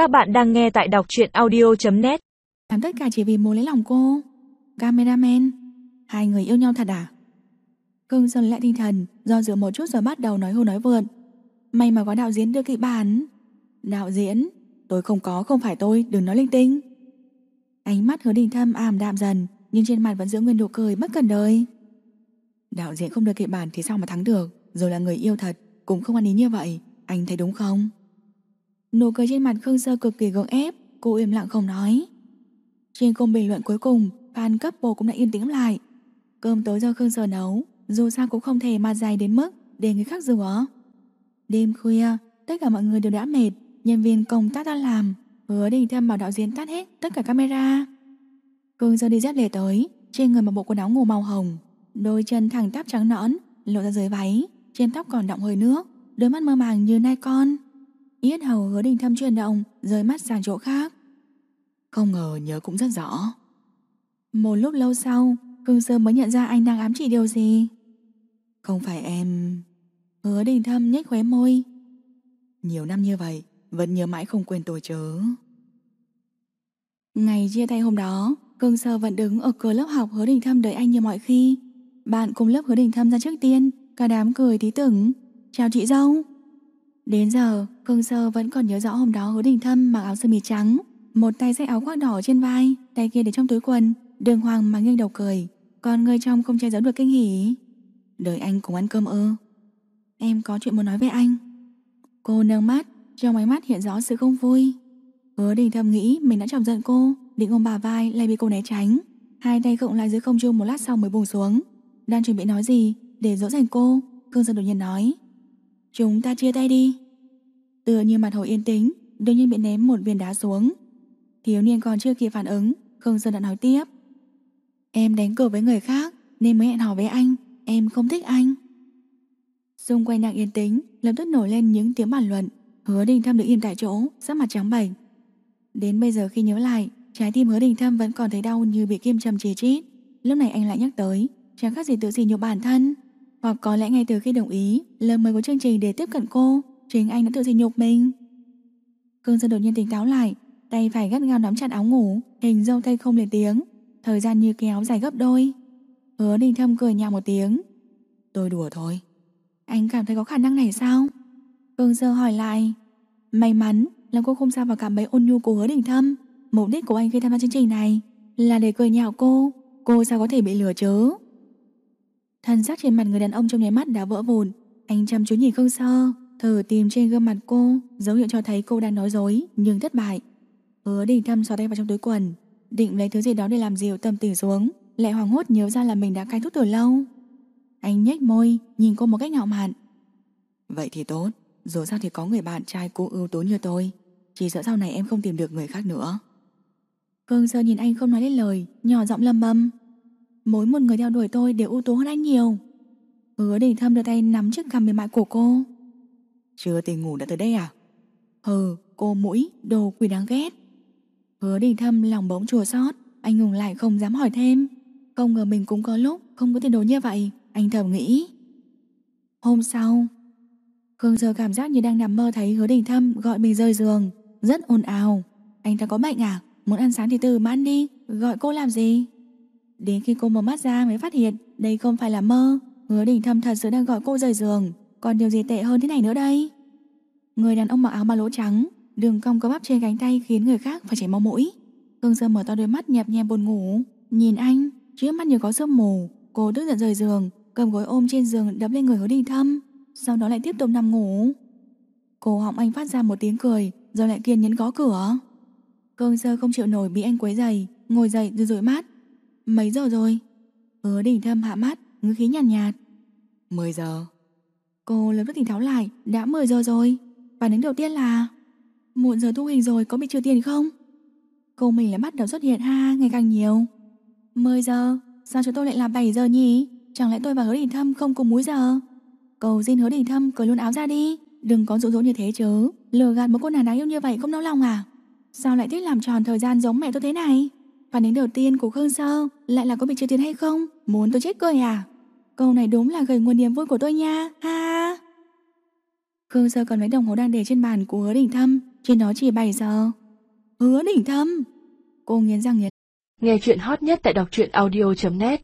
Các bạn đang nghe tại đọc truyện audio.net Làm tất cả chỉ vì muốn lấy lòng cô. Cameraman, Hai người yêu nhau thật à? Cưng dần lại tinh thần, Do dự một chút rồi bắt đầu nói hô nói vượn. May mà có đạo diễn đưa kịch bản. Đạo diễn, Tôi không có, không phải tôi, đừng nói linh tinh. Ánh mắt hứa đình thâm ảm đạm dần, Nhưng trên mặt vẫn giữ nguyên nụ cười bất cần đời. Đạo diễn không đưa kịch bản thì sao mà thắng được? Rồi là người yêu thật, Cũng không ăn ý như vậy, Anh thấy đúng không? Nụ cười trên mặt Khương Sơ cực kỳ gượng ép, Cô im lặng không nói. Trên công bình luận cuối cùng, Fan cấp cũng đã yên tĩnh lại. Cơm tối do Khương Sơ nấu, Dù sao cũng không thể mà dài đến mức Để người khác rửa. Đêm khuya, Tất cả mọi người đều đã mệt, Nhân viên công tác đã làm, Hứa đình thâm bảo đạo diễn tắt hết tất cả camera. Khương Sơ đi dép lề tới, Trên người mặc bộ quần áo ngủ màu hồng, Đôi chân thẳng tắp trắng nõn, Lộ ra dưới váy, Trên tóc còn đọng hơi nước, Đôi mắt mơ màng như nai con. Yết hầu hứa đình thâm chuyển động Rời mắt sang chỗ khác. Không ngờ nhớ cũng rất rõ. Một lúc lâu sau Cương Sơ mới nhận ra anh đang ám chỉ điều gì. Không phải em Hứa đình thâm nhếch khóe môi. Nhiều năm như vậy Vẫn nhớ mãi không quên tôi chớ. Ngày chia tay hôm đó Cương Sơ vẫn đứng ở cửa lớp học hứa đình thâm đợi anh như mọi khi. Bạn cùng lớp hứa đình thâm ra trước tiên Cả đám cười tí tưởng Chào chị dâu Đến giờ, Khương Sơ vẫn còn nhớ rõ hôm đó hứa đình thâm mặc áo sơ mi trắng, một tay xách áo khoác đỏ trên vai, tay kia để trong túi quần, đường hoàng mà nghiêng đầu cười, còn người trong không che giấu được kinh hỉ. Đợi anh cùng ăn cơm ư? Em có chuyện muốn nói với anh. Cô nâng mắt, trong ánh mắt hiện rõ sự không vui. Hứa đình thâm nghĩ mình đã chọc giận cô, định ôm bà vai lại bị cô né tránh. Hai tay cộng lại dưới không trung một lát sau mới buông xuống. Đang chuẩn bị nói gì để dỗ dành cô, Khương Sơ đột nhiên nói. Chúng ta chia tay đi Tựa như mặt hồ yên tĩnh, Đột nhiên bị ném một viên đá xuống. Thiếu niên còn chưa kịp phản ứng, Khương Sơn đã nói tiếp. Em đánh cờ với người khác, Nên mới hẹn hò với anh, Em không thích anh. Xung quanh đang yên tĩnh, Lập tức nổi lên những tiếng bàn luận, Hứa đình thâm được im tại chỗ, Sắc mặt trắng bệch. Đến bây giờ khi nhớ lại, Trái tim hứa đình thâm vẫn còn thấy đau như bị kim châm chì chít. Lúc này anh lại nhắc tới, Chẳng khác gì tự gì nhục bản thân. Hoặc có lẽ ngay từ khi đồng ý Lời mời của chương trình để tiếp cận cô. Chính anh đã tự sỉ nhục mình. Cương Sơn đột nhiên tỉnh táo lại Tay phải gắt gao nắm chặt áo ngủ Hình dâu tay không lên tiếng Thời gian như kéo dài gấp đôi. Hứa đình thâm cười nhạo một tiếng. Tôi đùa thôi. Anh cảm thấy có khả năng này sao? Cương Sơ hỏi lại. May mắn là cô không sao vào cảm bấy ôn nhu của hứa đình thâm. Mục đích của anh khi tham gia chương trình này Là để cười nhạo cô. Cô sao có thể bị lừa chớ Thân xác trên mặt người đàn ông trong nháy mắt đã vỡ vụn. Anh chăm chú nhìn Khương Sơ Thử tìm trên gương mặt cô Dấu hiệu cho thấy cô đang nói dối Nhưng thất bại. Hứa đình thâm xò tay vào trong túi quần Định lấy thứ gì đó để làm dịu tâm tình xuống Lại hoàng hốt nhớ ra là mình đã cai thuốc từ lâu. Anh nhếch môi Nhìn cô một cách ngạo mạn. Vậy thì tốt Dù sao thì có người bạn trai cô ưu tú như tôi Chỉ sợ sau này em không tìm được người khác nữa. Khương Sơ nhìn anh không nói lên lời Nhỏ giọng lầm bầm. Mỗi một người theo đuổi tôi đều ưu tú hơn anh nhiều. Hứa đình thâm đưa tay nắm chiếc cằm mềm mại của cô chưa tỉnh ngủ đã tới đây à? Hừ cô mũi đồ quỷ đáng ghét. Hứa đình thâm lòng bỗng chùa xót Anh ngừng lại không dám hỏi thêm. Không ngờ mình cũng có lúc không có tiền đồ như vậy Anh thầm nghĩ. Hôm sau Khương giờ cảm giác như đang nằm mơ thấy hứa đình thâm gọi mình rơi giường. Rất ồn ào. Anh ta có bệnh à? Muốn ăn sáng thì từ mà ăn đi. Gọi cô làm gì? Đến khi cô mở mắt ra mới phát hiện đây không phải là mơ, hứa đình thâm thật sự đang gọi cô rời giường. Còn điều gì tệ hơn thế này nữa đây? Người đàn ông mặc áo ba lỗ trắng, đường cong có bắp trên cánh tay khiến người khác phải chảy máu mũi. Hương Sơ mở to đôi mắt nhẹp nhẹp buồn ngủ, nhìn anh, trước mắt như có sương mù. Cô tức giận rời giường, cầm gối ôm trên giường đập lên người hứa đình thâm, sau đó lại tiếp tục nằm ngủ. Cổ họng anh phát ra một tiếng cười, rồi lại kiên nhẫn gõ cửa. Cương sơ không chịu nổi bị anh quấy giày, ngồi dậy rồi rụi mắt, Mấy giờ rồi? Hứa đình thâm hạ mắt, ngữ khí nhàn nhạt, nhạt. 10 giờ. Cô lập tức tỉnh tháo lại, đã 10 giờ rồi. Phản ứng đầu tiên là Muộn giờ thu hình rồi có bị trừ tiền không? Cô mình lại bắt đầu xuất hiện ha ngày càng nhiều. 10 giờ, sao chúng tôi lại là 7 giờ nhỉ? Chẳng lẽ tôi và hứa đình thâm không cùng múi giờ? Cầu xin hứa đình thâm cởi luôn áo ra đi. Đừng có dụ dỗ như thế chứ. Lừa gạt một cô nàng đáng yêu như vậy không đau lòng à? Sao lại thích làm tròn thời gian giống mẹ tôi thế này? Phản ứng đầu tiên của Khương Sơ lại là có bị trừ tiền hay không? Muốn tôi chết cười à? Câu này đúng là gầy nguồn niềm vui của tôi nha, ha. Khương Sơ còn mấy đồng hồ đang để trên bàn của Hứa Đình Thâm, trên đó chỉ 7 giờ. Hứa Đình Thâm. Cô nghiến răng nghiến. Nghe chuyện hot nhất tại đọc truyện audio.net